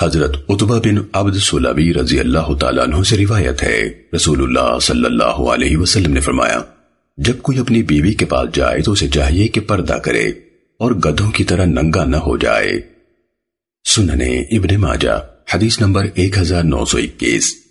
حضرت عطبہ بن عبد سلوی رضی اللہ تعالیٰ عنہ سے روایت ہے۔ رسول اللہ صلی اللہ علیہ وسلم نے فرمایا، جب کوئی اپنی بیوی کے پاس جائے تو اسے چاہیے کہ پردہ کرے اور گدھوں کی طرح ننگا نہ ہو جائے۔ سننے ابن ماجہ، حدیث نمبر ایک ہزار نو سو اکیس۔